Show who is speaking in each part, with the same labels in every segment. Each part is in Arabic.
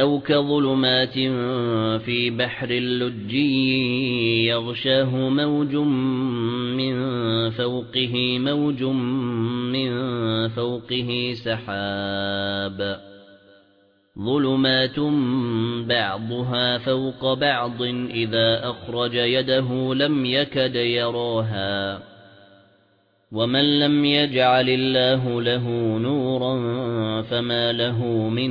Speaker 1: أَوْ كَظُلُمَاتٍ فِي بَحْرٍ لُجِّيٍّ يَغْشَاهُ مَوْجٌ مِّن فَوْقِهِ مَوْجٌ مِّن فَوْقِهِ سَحَابٌ. ظُلُمَاتٌ بَعْضُهَا فَوْقَ بَعْضٍ إِذَا أَخْرَجَ يَدَهُ لَمْ يَكَدْ يَرَاهَا. وَمَن لَّمْ يَجْعَلِ اللَّهُ لَهُ نُورًا فَمَا لَهُ مِن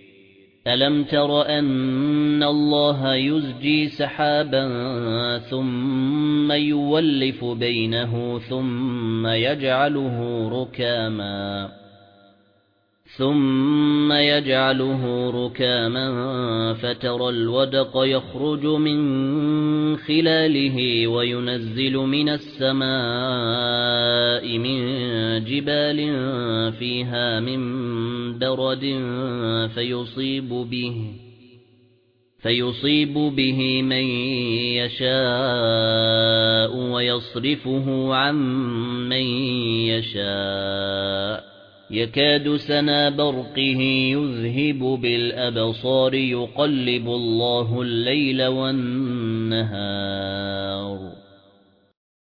Speaker 1: أَلَمْ تَرَ أَنَّ اللَّهَ يُزْجِي سَحَابًا ثُمَّ يُؤَلِّفُ بَيْنَهُ ثُمَّ يَجْعَلُهُ رُكَامًا ثُمَّ يَجْعَلُهُ رُكَامًا فَتَرَى الْوَدْقَ يَخْرُجُ مِنْ خِلَالِهِ وَيُنَزِّلُ مِنَ السَّمَاءِ مِنْ جِبَالٍ فِيهَا مِنْ بَرَدٍ فَيُصِيبُ بِهِ فَيُصِيبُ بِهِ مَن يَشَاءُ وَيَصْرِفُهُ عَن مَّن يَشَاءُ يَكَادُ سَنَا بَرْقِهِ يُذْهِبُ بِالْأَبْصَارِ يُقَلِّبُ اللَّهُ اللَّيْلَ وَالنَّهَارَ.